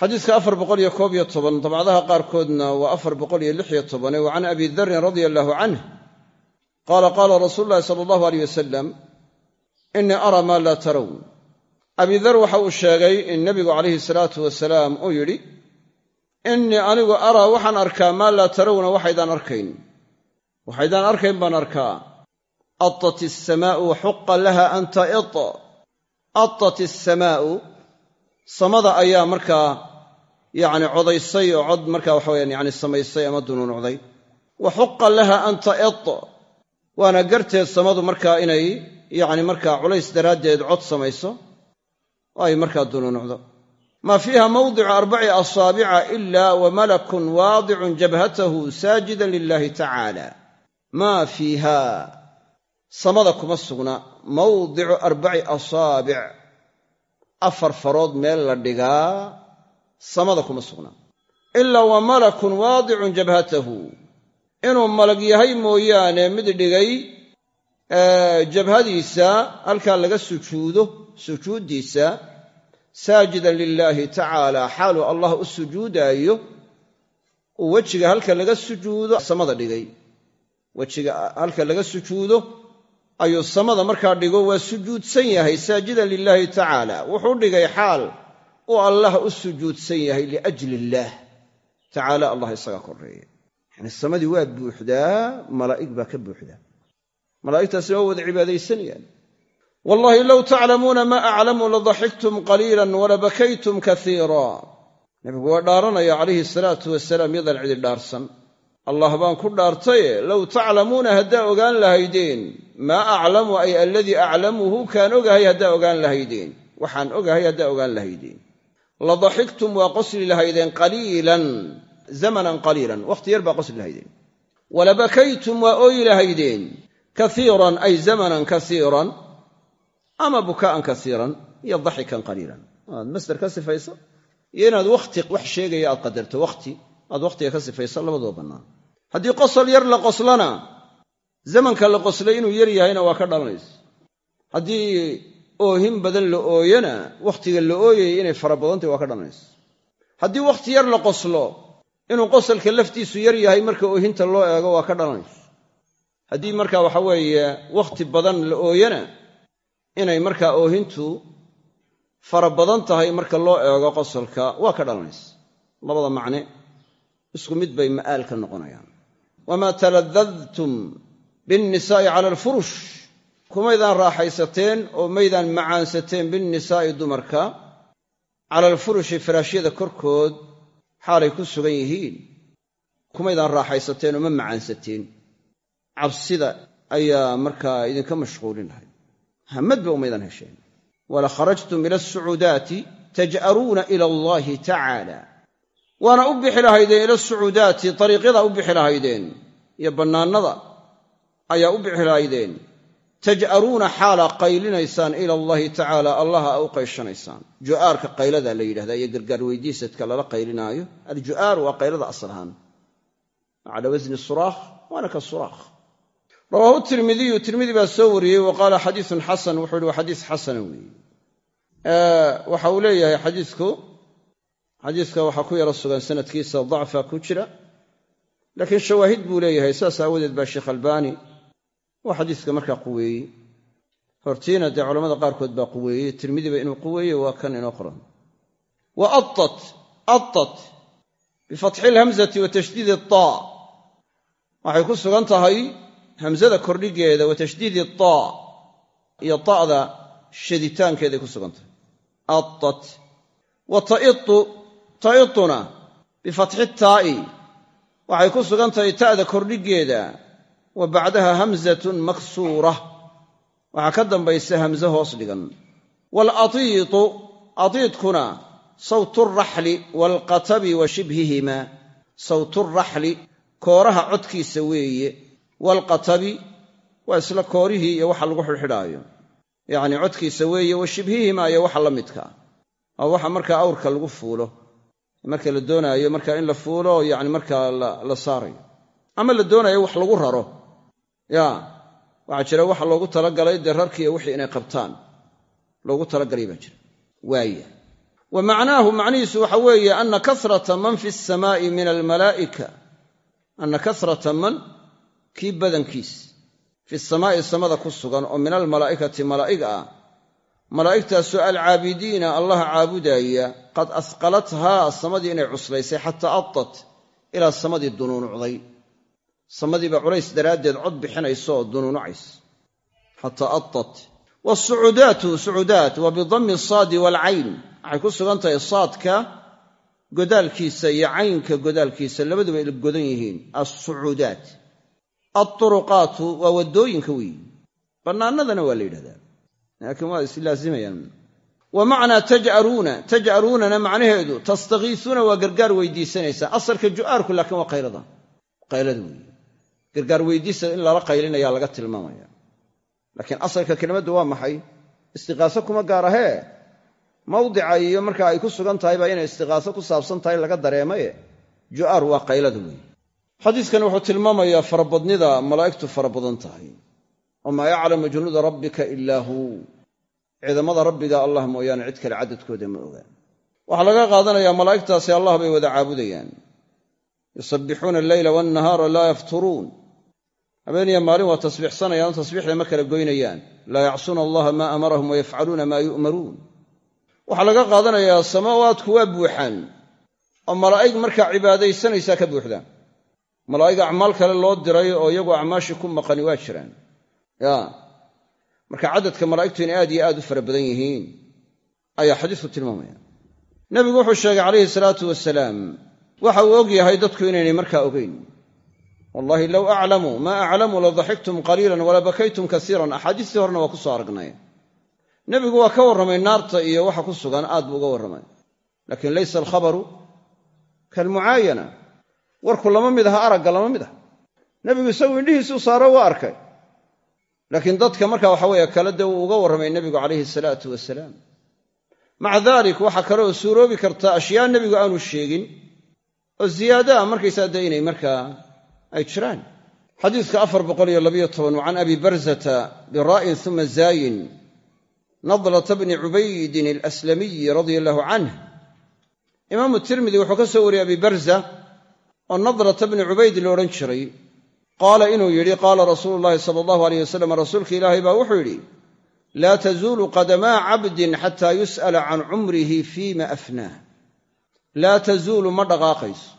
xadiiska afar boqoliyo koob iyo toban dabcadaha qaarkoodna waa afar boqoliyo lix iyo tobane wa can abi darin radia allaahu canh qaala qaala rasuulu llahi sala allahu aleyh wasalam innii araa maa laa tarown abi dar waxa uu sheegay in nebigu calayhi salaatu wasalaam uu yidhi innii anigu araa waxaan arkaa maa laa tarawna waxaydaan arkayn. Waxaydaan arkayn baan arkaa. Atat isamaa'u xuqa laha an ta'id atat isamaa'u samada ayaa markaa yacni codaysay oo cod markaa waxa weyaan yani samaysay ama dunuunucday wa xuqa laha an ta'id waana garteed samadu markaa inay yacni markaa culays daraaddeed cod samayso oo ay markaa dunuunucdo maa fiiha mawdicu arbaci asaabica ila wa malakun waadicun jabhatahu saajidan lilahi tacaala. Maa fiiha. Samada kuma sugna. Mawdicu arbaci asaabic afar farood meel la dhigaa samada kuma sugna. Ilaa wa malakun waadicun jabhatahu. Inuu malag yahay mooyaane mid dhigay jabhadiisa halkaa laga sujuudo sujuuddiisa saajidan lilaahi tacaala xaaluu allah u sujuudaayo uu wejiga halka laga sujuudo samada dhigay. Wejiga halka laga sujuudo ayuu samada markaa dhigo waa sujuudsan yahay saajidan lilaahi tacaala. Wuxuu dhigay xaal uu allah u sujuudsan yahay liajli illaah tacaala allah isagaa koreeya yani samadii waa buuxdaa malaa'ig baa ka buuxdaa. Malaa'igtaasi waa wada cibaadaysanayaan. Wallahi low taclamuuna maa aclamu ladaxiktum qaliilan walabakaytum kaiira nabigu waa dhaaranaya calayhi salaatu wasalaam yadaan cidi dhaarsan allah baan ku dhaartaye low taclamuuna haddaa ogaan lahaydeen maa aclamu ay aladii aclamuhu kaan ogahay haddaa ogaan lahaydeen. Waxaan ogahay haddaa ogaan lahaydeen. Ladaxiktum waa qosli lahaydeen qaliilan zamanan qaliilan. Wakhti yar baa qosli lahaydeen. Walabakaytum waa ooyi lahaydeen kaiiran ay zamanan kaiiran ama bukaa'an kaiiran iyo daxikan qaliilan. Aad masder ka sifayso? Iyo inaad wakhti wax sheegaya aad qadarto wakhti aad wakhtiga ka sifayso labadoo bannaan. Haddii qosol yar la qoslana zamanka la qoslay inuu yar yahayna waa ka dhalanayso haddii oohin badan la ooyana wakhtiga la ooyayay inay fara badantahy waa ka dhalanayso haddii wakhti yar la qoslo inuu qosolka laftiisu yar yahay marka oohinta loo eego waa ka dhalanayso haddii marka waxa weeye wakhti badan la ooyana inay markaa oohintu fara badan tahay marka loo eego qosolka waa ka dhalanaysa. Labada macne isku mid bay ma'aal ka noqonayaan. Wamaa taladadtum binnisaa'i cala alfurush. Kumaydaan raaxaysateen oo maydaan macaansateen binnisaa'i dumarka cala alfurushi faraashyada korkood xaalay ku sugan yihiin. Kumaydaan raaxaysateen oo ma macaansateen cabsida ayaa markaa idinka mashquulin lahay hamadba umaydaan hesheen. Wala kharajtum ila asucuudaati taj'aruuna ila allaahi tacaala waana u bixi lahaydeen ila asucuudaati dariiqyada u bixi lahaydeen iyo bannaanada ayaa u bixi lahaydeen. Taj'aruuna xaalaa qaylinaysaan ila allahi tacaala allaha a u qayshanaysaan ju'aarka qaylada la yidhahdaa iyo gargaar weydiisadka lala qaylinaayo alju'aar waa qaylada asal ahaan. Cala wasni suraakh waana ka suraakh. Rawaahu tirmidiyu tirmidi baa soo wariyey wa xadiisun xasan wuxuu yihi xadiis xasana weeye waxa uu leeyahay xadiisku xadiiska waxaa ku yaro sugan sanadkiisa dacfa ku jira. Laakiin shawaahid buu leeyahay saas aawadeed baa sheekh albaani waa xadiiska markaa quweeyey. Hortiina dee culamada qaarkood baa quweeyey tirmidiba inuu quweeye waa kan inoo qoran. Wa atat atat bifatxi lhamzati wa tashdiidi taa waxay ku sugan tahay hamzada kordhigeeda wa tashdiidi taa iyo ta'da shaditaankeeday ku sugan tahay. Atat wa taitu taituna bifatxi taa'i. Waxay ku sugan tahay ta'da kordhigeeda wa bacdaha hamzatun maksuura. Waxaa ka dambaysa hamze hoos dhigan. Waalatiitu atiidkuna sawturaxli waalqatabi wa shibhihima. Sawturaxli kooraha codkiisa weeye. Waalqatabi waa isla koorihii iyo waxa lagu xidhxidhaayo. Yacnii codkiisa weeye wa shibhihima iyo waxa la midkaa waa waxa markaa awrka lagu fuulo marka la doonaayo marka in la fuulo yani markaa la saarayo. Ama la doonayo wax lagu raro. Ya waxaa jira waxa loogu talagalay dee rarkiiyo wixii inay qabtaan. Loogu talagalay baa jira. Waaya wa macnaahu macnihiisu waxa weeye ana kasrata man fi samaa'i min almalaa'ika. Ana kasrata man kii badankiis. Fi samaa'i samada ku sugan oo min almalaa'ikati malaa'ig ah. Malaa'igtaasoo alcaabidiina allaha caabudaaya qad asqalathaa samadii inay cuslaysay xataa atat ilaa samadii dunuunucday. Samadiiba culays daraaddeed cod bixinaysa oo dunuunucays. Xataa atat wasucudaatu sucudaat waa bidammi saadi waalcayn waxay ku sugan tahay saadka godaalkiisa iyo caynka godaalkiisa. Labaduba ila godan yihiin. Assucuudaat alturuqaatu waa waddooyinka weeyi. Bannaanadana waa la yidhahdaa. Laakiin waa islaazimayaan wa macnaa taj'aruuna taj'aruunana macnaheedu tastakiisuuna waa gargaar weydiisanaysaa. Asalka ju'aarku laakiin waa qaylada qaylada weeye gargaar weydiisa in lala qaylinaya laga tilmaamaya. Laakiin asalka kelimaddu waa maxay? Istiqaaso kuma gaar ahee? Mawdica iyo marka ay ku sugan tahayba inay istiqaaso ku saabsan tahay laga dareemaye. Ju'aar waa qaylada weeye xadiiskani wuxuu tilmaamayaa farabadnida malaa'igtu fara badan tahay. Wamaa yaclamu junuuda rabbika ilaa huu ciidamada rabbiga allah mooyaane cid kale caddadkooda ma ogaan. Waxaa laga qaadanayaa malaa'igtaasi allah bay wada caabudayaan. Yusabbixuuna alleyla waannahaara laa yafturuun. Habeeniya maalin waa tasbiixsanayaan tasbiixda ma kala goynayaan. Laa yacsuuna allaha maa amarahum wayafcaluuna maa yu'maruun. Waxaa laga qaadanayaa samaawaadku waa buuxaan oo malaa'ig markaa cibaadaysanaysaa ka buuxdaan. Malaa'ig acmaal kale loo diray oo iyagu acmaashii ku maqani waa jiraan. Ya marka caddadka malaa'igtu inay aad iyo aad u fara badan yihiin ayaa xadiisku tilmaamaya. Nebigu wuxuu sheegay calayhi salaatu wasalaam waxa uu og yahay dadku inaynay markaa ogeyn. Wallahi low aclamu maa aclamu la daxiktum qaliilan wala bakaytum kasiiran. Axaadiistii horena waa ku soo aragnay. Nebigu waa ka warramay naarta iyo waxa ku sugan aad buu uga warramay. Laakiin laysa alkhabaru kalmucaayana. Warku lama mid aha aragga lama mid aha nebigu isagu indhihiisuu saaro waa arkay laakiin dadka marka waxa weeye kale dee uu uga warramay nebigu calayhi salaatu wasalaam. Maca dalik waxaa kale oo suuroobi karta ashyaa nebigu aanu sheegin oo ziyaadaa markaysaa dee inay markaa ay jiraan. Xadiiska afar boqoliyo labayo toban wa can abi barzata biraa'in uma zaayin nadlata bni cubaydin alaslamiyi radia allahu canh imaamu tirmidi wuxuu ka soo wariyey abi barza oo nadlata bni cubayd la odhan jiray qaala inuu yidhi qaala rasuulu llaahi sala allahu aleyh wasalam rasuulka ilaahay baa wuxuu yidhi laa tazuulu qadamaa cabdin xataa yus'ala can cumrihi fiima afnaah laa tazuulu ma dhaqaaqayso.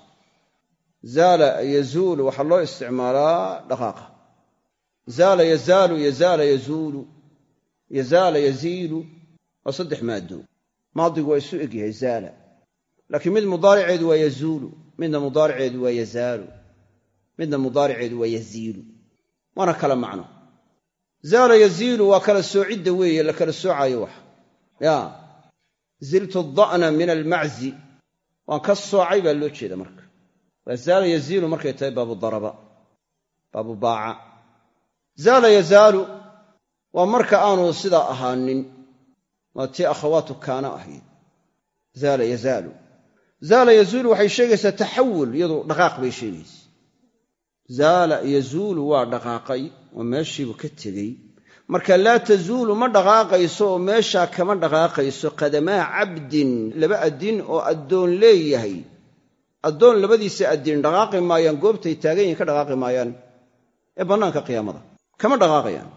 Zaala yazuulu waxaa loo isticmaalaa dhaqaaqa. Zaala yazaalu yazaala yazuulu yazaala yaziilu waa saddex maado maadigu waa isu egyahay zaala. Laakiin mid mudaariceedu waa yazuulu midna mudaariceedu waa yazaalu midna mudaariceedu waa yaziilu. Waana kala macno. Zaala yaziilu waa kala soocidda weeye la kala soocaayo wax. Ya. Ziltu da'na min almaczi waan ka soocay baa loo jeeda marka. Waa zaala yaziilu markay tahay baabu daraba baabu baaca. Zaala yazaalu waa marka aanu sidaa ahaanin. Waa tii akhawaatu kaana ahayd. Zaala yazaalu. Zaala yazuulu waxay sheegaysaa taxawul iyadu dhaqaaq bay sheegaysa zaala yazuulu waa dhaqaaqay oo meeshiibuu ka tegey. Marka laa tazuulu ma dhaqaaqayso oo meeshaa kama dhaqaaqayso qadamaa cabdin laba addin oo addoon leeyahay. Addoon labadiisa addin dhaqaaqi maayaan goobtay taagan yihiin ka dhaqaaqi maayaan. Ee bannaanka qiyaamada kama dhaqaaqayaan.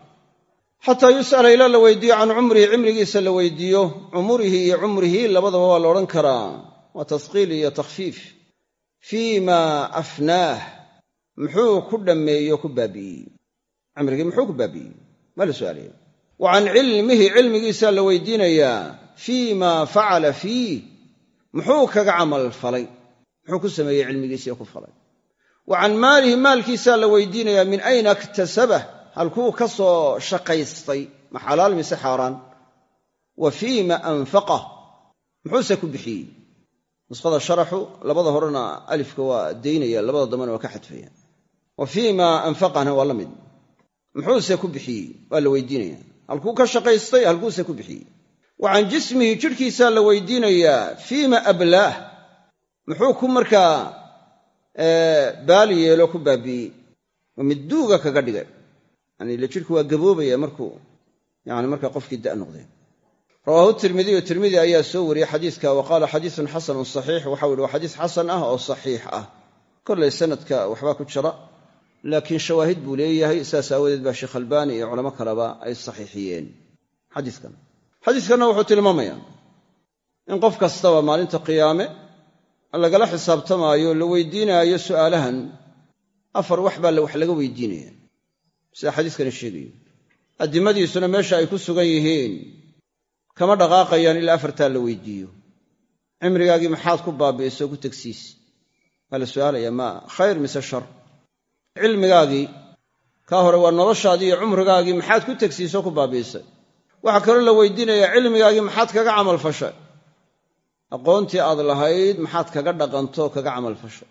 Xataa yus'ala ilaa la weydiiyo can cumrihi cimrigiisa la weydiiyo cumurihi iyo cumrihi labadaba waa la odhan karaa. Waa tasqiil iyo takhfiif. Fii maa afnaah muxuu ku dhammeeyo ku baabi'iyey. Cimrigii muxuu ku baabi'iyey. Maa la su'aalaya wa can cilmihi cilmigiisaa la weydiinayaa fii maa facala fiih. Muxuu kaga camal falay. Muxuu ku sameeyey cilmigiisiiyo ku falay. Wa can maalihi maalkiisaa la weydiinayaa min ayna iktasabah halkuu ka soo shaqaystay ma xalaal mise xaaraan. Wa fiima anfaqah muxuuse ku bixiyey. Nuskhada sharaxu labada horena alifka waa daynaya labada dambena waa ka xadfaya wa fiima anfaqahna waa la mid. Muxuuse ku bixiyey? Waa la weydiinaya halkuu ka shaqaystay halkuuse ku bixiyey. Wa can jismihi jidhkiisaa la weydiinayaa fiima ablaah. Muxuu ku markaa baali yeelo ku baabi'iyey. Oo mid duuga kaga dhigay. Yani ile jidhku waa gaboobaya markuu yani markaa qofkii da' noqdeen rawaahu tirmidiyu tirmidi ayaa soo wariyey xadiiska wa qaala xadiisun xasanun saxiix. Waxau yihi waa xadiis xasan ah oo saxiix ah. Kollay sanadka waxbaa ku jira laakiin shawaahid buu leeyahay saas aawadeed baa sheekh albaani iyo culamo kaleba ay saxiixiyeen. Xadiiskan. Xadiiskanna wuxuu tilmaamayaa in qof kastaba maalinta qiyaame lagala xisaabtamaayo la weydiinaayo su'aalahan afar wax baa wax laga weydiinaya sida xadiiskani sheegayo addimadiisuna meesha ay ku sugan yihiin kama dhaqaaqayaan ilaa afartaa la weydiiyo. Cimrigaagii maxaad ku baabi'isay oo ku tegsiisi waa la su'aalaya ma khayr mise shar cilmigaagii kaa hore waa noloshaadii iyo cumrigaagii maxaad ku tegsiisoo ku baabi'isay. Waxaa kaloo la weydiinayaa cilmigaagii maxaad kaga camal fashay? Aqoontii aad lahayd maxaad kaga dhaqantoo kaga camal fashay.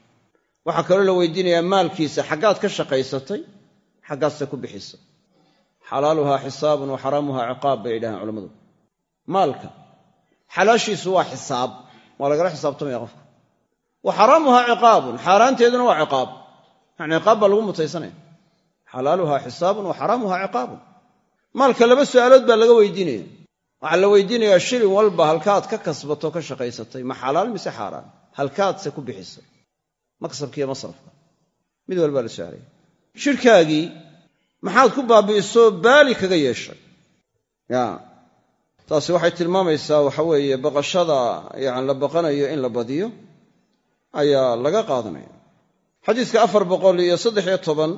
Waxaa kaloo la weydiinayaa maalkiisa xaggaad ka shaqaysatay xaggaadse ku bixisay. Xalaaluhaa xisaabun wa xaraamuhaa ciqaab bay yidhahaan culammadu maalka xalaashiisu waa xisaab waa lagala xisaabtamaya qofka. Wa xaraamuhaa ciqaabun xaaraanteeduna waa ciqaab yani ciqaab baa lagu mutaysanaya xalaaluhaa xisaabun wa xaraamuhaa ciqaabun. Maalka laba su'aalood baa laga weydiinaya waxaa la weydiinayaa shilin walba halkaad ka kasbato ka shaqaysatay ma xalaal mise xaaraan halkaadse ku bixisay maksabkiiyo masrafka mid walbaa la su'aalaya shirkaagii maxaad ku baabi'isoo baali kaga yeeshay. Taasi waxay tilmaamaysaa waxa weeye baqashada yani la baqanayo in la badiyo ayaa laga qaadanaya xadiiska afar boqol iyo saddex-iyo toban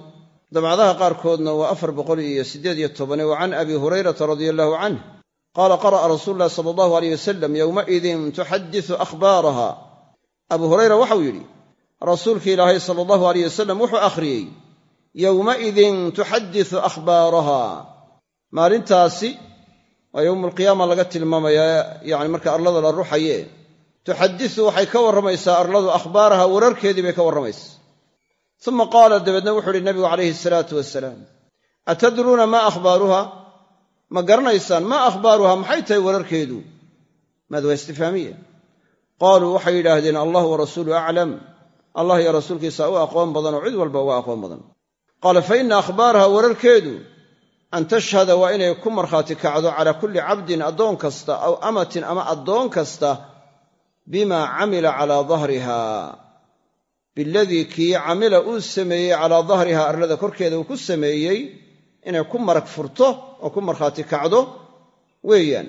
dabcadaha qaarkoodna waa afar boqol iyo siddeed iyo tobane wa can abi hurayrata radia allahu canh qaala qara'a rasuulu llahi sala allahu aleyh wasalam yowmaidin tuxadisu akhbaaraha. Abu hurayra waxau yidhi rasuulki ilaahay sala allahu aleyh wasalam wuxuu akhriyey yowmaidin tuxadisu akhbaaraha. Maalintaasi waa yowmu alqiyaama laga tilmaamayaa yani marka arlada la ruxaye tuxadisu waxay ka warramaysaa arladu akhbaaraha wararkeedii bay ka warramaysaa uma qaala dabeedna wuxuu uhi nabigu calayhi asalaatu wasalaam atadruuna maa akhbaaruha ma garanaysaan maa akhbaaruha maxay tahay wararkeedu maad waa istifaamiya qaaluu waxay yidhaahdeen allah wa rasuulu aclam allah iyo rasuulkiisa u aqoon badan oo cid walba uga aqoon badan qaala fa ina akhbaaraha wararkeedu an tashhada waa inay ku markhaati kacdo calaa kulli cabdin addoon kasta aw amatin ama addoon kasta bima camila calaa dahriha biladii kii camila uu sameeyey calaa dahriha arlada korkeeda uu ku sameeyey inay ku marag furto oo ku markhaati kacdo weeyaan.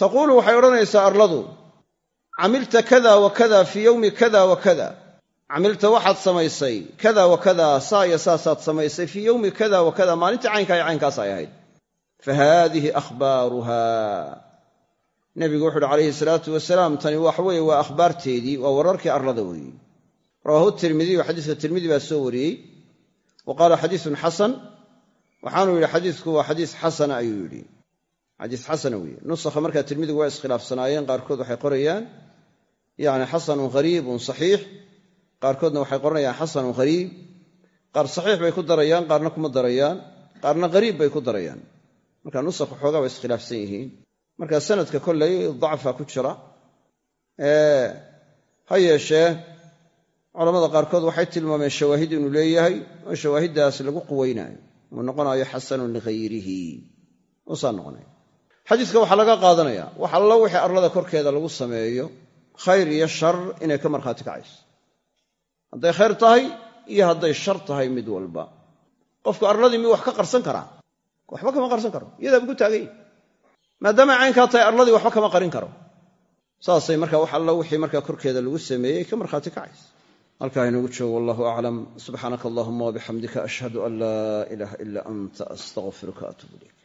Taquulu waxay odhanaysaa arladu camilta kada wa kada fii yowmi kada wa kada. Camilta waxaad samaysay kada wa kada saa iyo saasaad samaysay fii yowmi kada wa kada maalintii caynkaa iyo caynkaas ay ahayd. Fa haadihi akhbaaruha. Nebigu wuxu uhi calayhi salaatu wasalaam tani waxaweye waa akhbaarteedii waa wararkii arlada weeye rawaahu tirmidiyu xadiiska tirmidi baa soo wariyey. Wa qaala xadiisun xasan. Waxaanuu yidhi xadiisku waa xadiis xasana ayuu yidhi. Xadiis xasana weeye. Nusakha markaa tirmidigu waa iskhilaafsanaayeen qaarkood waxay qorayaan. Yani xasanun hariibun saxiix. Qaarkoodna waxay qoranayaan xasanun hariib qaar saxiix bay ku darayaan qaarna kuma darayaan. Qaarna qariib bay ku darayaan. Marka nusakhu xoogaa bay iskhilaafsan yihiin. Marka sanadka kollay dacfa ku jira. Ha yeeshee culamada qaarkood waxay tilmaameen shawaahid inuu leeyahay oo shawaahiddaas lagu quweynaayo uu noqonayo xasanun lighayrihi uusaa noqonaya. Xadiiska waxaa laga qaadanaya wax allo wixii arlada korkeeda lagu sameeyo khayr iyo shar inay ka markhaati kacayso. Hadday khayr tahay iyo hadday shar tahay mid walba. Qofku arladii mi wax ka qarsan karaa? Waxba kama qarsan karo. Iyadaaba ku taagany maadaamay caynkaa tahay arladii waxba kama qarin karo. Saasay marka wax allo wixii markaa korkeeda lagu sameeyey ka markhaati kacaysa halkaa inoogu joogo wallahu aclam. Subxaanaka allahuma wabixamdika ashhadu an laa ilaaha ila anta astaqfiruka atuub ilayk